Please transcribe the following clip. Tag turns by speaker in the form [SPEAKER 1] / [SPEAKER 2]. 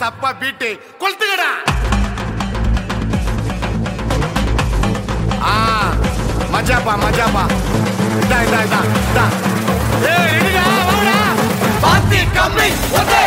[SPEAKER 1] சப்பா பீட்டு கொளுத்துக்கடா ஆ மஜாப்பா மஜாப்பா இதா இதா இதா இதா ஏய் ரெடிடா வாடா பாத்தி கம்மி ஓகே